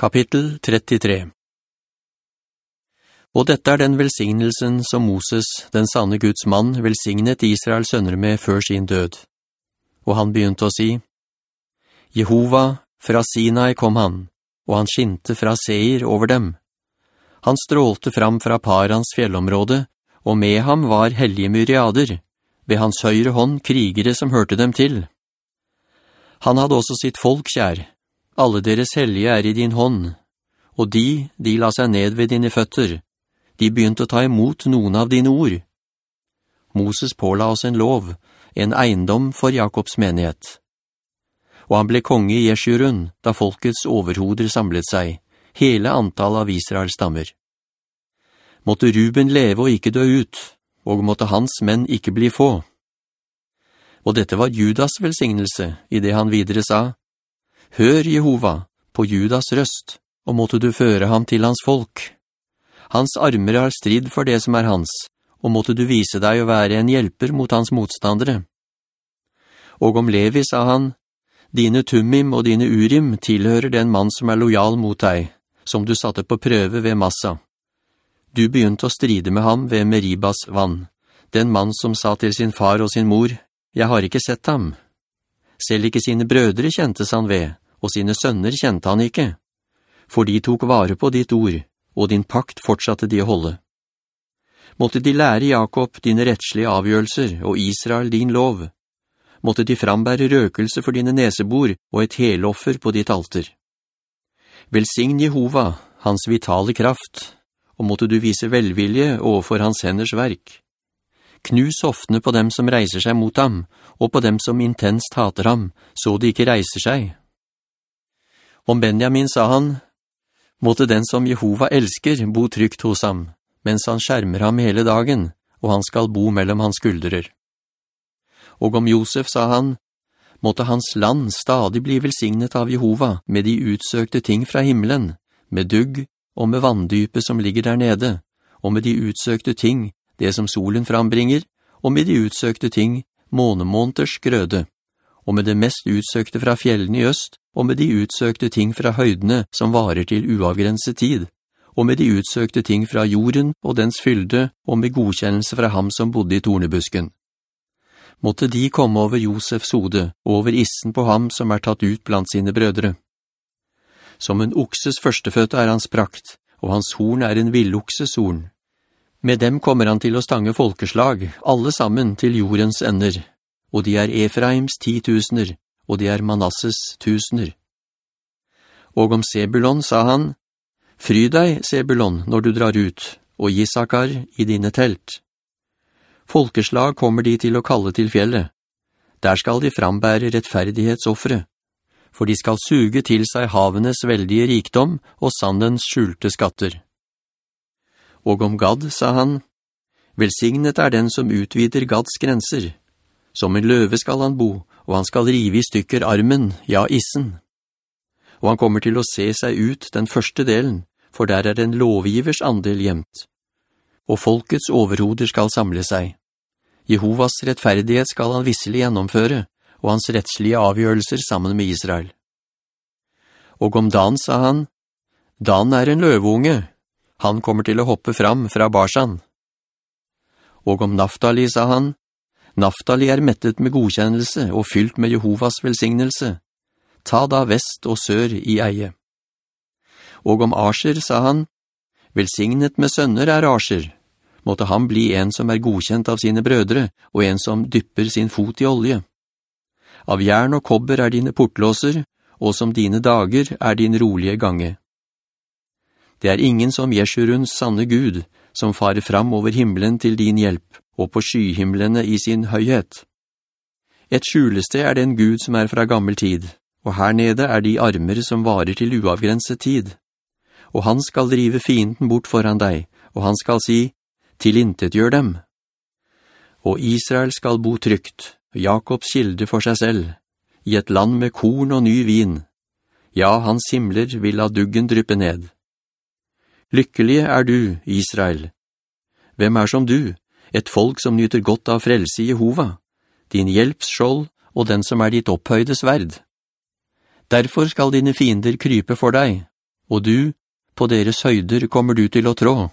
Kapittel 33 Og dette er den velsignelsen som Moses, den sanne Guds mann, velsignet Israels sønner med før sin død. Og han begynte å si, Jehova, fra Sinai kom han, og han skinte fra Seir over dem. Han strålte fram fra Parans fjellområde, og med ham var hellige myriader, ved hans høyre hånd krigere som hørte dem til. Han hadde også sitt folk kjær, alle deres hellige er i din hånd, og de, de la seg ned ved dine føtter. De begynte å ta imot noen av dine ord. Moses påla oss en lov, en eiendom for Jakobs menighet. Og han ble konge i Jeshurun, da folkets overhoder samlet seg, hele antall av Israels stammer. Måtte Ruben leve og ikke dø ut, og måtte hans menn ikke bli få. Og dette var Judas velsignelse, i det han videre sa, Hør, Jehova, på Judas røst, og måtte du føre ham til hans folk. Hans armer har strid for det som er hans, og måtte du vise deg å være en hjelper mot hans motstandere. Og om Levi sa han, Dine Tumim og dine Urim tilhører den mann som er lojal mot deg, som du satte på prøve ved Massa. Du begynte å stride med ham ved Meribas vann, den mann som sa til sin far og sin mor, «Jeg har ikke sett ham.» Selv ikke sine brødre kjentes han ved, og sine sønner kjente han ikke. For de tok vare på ditt ord, og din pakt fortsatte de å holde. Måtte de lære Jakob dine rettslige avgjørelser, og Israel din lov. Måtte de frambære røkelse for dine nesebor, og et heloffer på ditt alter. Velsign Jehova, hans vitale kraft, og måtte du vise velvilje overfor hans henders verk. Knus hoftene på dem som reiser seg mot ham, og på dem som intenst hater ham, så de ikke reiser seg. Om Benjamin sa han, «Måtte den som Jehova elsker bo trygt hos ham, mens han skjermer ham hele dagen, og han skal bo mellom hans skuldrer.» Og om Josef sa han, «Måtte hans land stadig bli velsignet av Jehova med de utsøkte ting fra himmelen, med dugg og med vanndypet som ligger der nede, og med de utsøkte ting det som solen frambringer, og med de utsøkte ting, månemånters grøde, og med det mest utsøkte fra fjellene i øst, og med de utsøkte ting fra høydene som varer til uavgrenset tid, og med de utsøkte ting fra jorden og dens fylde, og med godkjennelse fra ham som bodde i tornebusken. Måtte de komme over Josefs hode, og over issen på ham som er tatt ut blant sine brødre. Som en okses førsteføtte er hans prakt, og hans horn er en villokses horn. Med dem kommer han til å stange folkeslag, alle sammen til jordens ender, og de er Efraims titusener, og de er Manasses tusener. Og om Sebulon sa han, «Fry deg, Sebulon, når du drar ut, og Gisakar i dine telt. Folkeslag kommer de til å kalle til fjellet. Der skal de frambære rettferdighetsoffere, for de skal suge til seg havenes veldige rikdom og sandens skjulte skatter.» Og om Gad sa han, «Velsignet er den som utvider Gads grenser. Som en løve skal han bo, og han skal rive i stykker armen, ja, issen. Og han kommer til å se seg ut den første delen, for der er en lovgivers andel gjemt. Og folkets overhoder skal samle seg. Jehovas rettferdighet skal han visselig gjennomføre, og hans rettslige avgjørelser sammen med Israel. Og om Dan sa han, «Dan er en løveunge, han kommer til å hoppe fram fra Barsan. Og om Naftali sa han, Naftali er mettet med godkjennelse og fylt med Jehovas velsignelse. Ta da vest og sør i eie. Og om Asher sa han, Velsignet med sønner er Asher. Måtte han bli en som er godkjent av sine brødre, og en som dypper sin fot i olje. Av jern og kobber er dine portlåser, og som dine dager er din rolige gange. Det er ingen som Jeshuruns sanne Gud, som farer fram over himmelen til din hjelp, og på skyhimmelene i sin høyhet. Et skjulested er den Gud som er fra gammel tid, og her nede er de armer som varer til uavgrenset tid. Og han skal drive fienden bort foran deg, og han skal si, «Tilintet gjør dem». Og Israel skal bo trygt, Jakobs kilde for seg selv, i et land med korn og ny vin. Ja, hans himler vil la duggen dryppe ned. Lykkelige er du, Israel. Hvem er som du, et folk som nyter godt av frelse i Jehova, din hjelpsskjold og den som er ditt opphøyde sverd? Derfor skal dine fiender krype for deg, og du, på deres høyder kommer du til å trå.